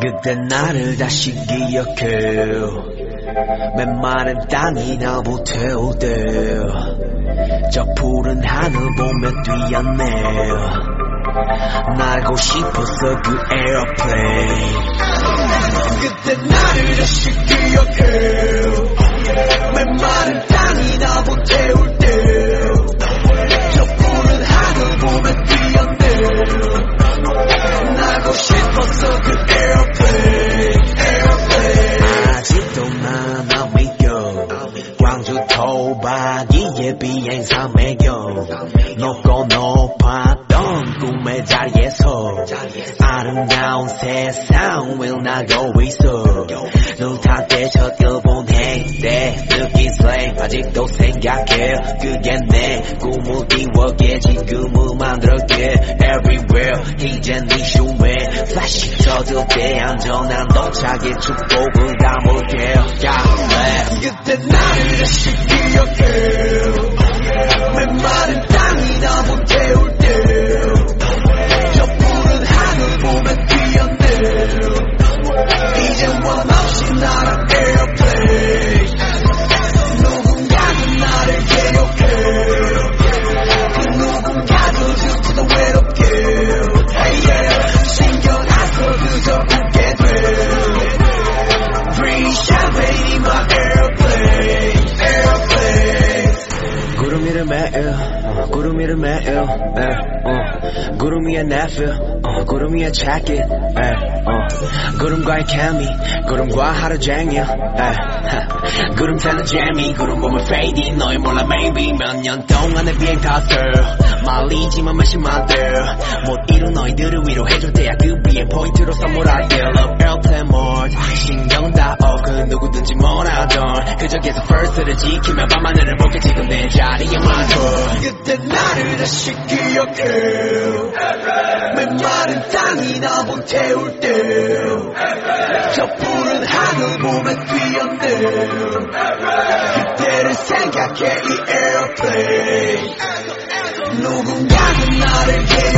그때 나를 다시 기억해 메마른 땅에 나 불태울 때 저 푸른 하늘 보며 뛰었네 날고 싶었어 그 airplane 그때 나를 다시 기억해. 메마른 광주 토박이의 비행사 매겨 높고 높았던 꿈의 자리에서 아름다운 세상 will 나고 있어 눈타게 첫 일본 행때 느낀 슬랭 아직도 생각해. 그게 내 꿈을 이루게 지금을 만들게. Everywhere 이제 네 슈에 플래 시 터질 때 안전한 도착의 축복을 담을게 yeah. 그때 나를 다시 기억해 매일 어, 구름 위를 매일 에, 어, 구름 위에 내필 어, 구름 위에 check it 에, 어, 구름과의 케미 구름과 하루 종일 에, 하, 구름 타는 재미 구름 보면 fade in 너희 몰라 maybe 몇 년 동안의 비행 탔을 말리지만 마시만들 못 이룬 너희들을 위로해줄 때야 그 비행 포인트로 선물할게 Love airplane mode 신경 다오그 누구든지 뭐라던 그저 계속 first를 지키며 밤하늘을 볼게 지금 내 자리에 맞춰 그때 나를 다시 기억해. 메마른 땅에 나 불태울 때 저 푸른 하늘 보며 뛰었네. 그때를 생각해 이 airplane 누군가는 나를 괴롭